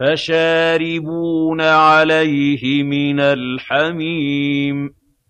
فَشَارِبُونَ عَلَيْهِ مِنَ الْحَمِيمِ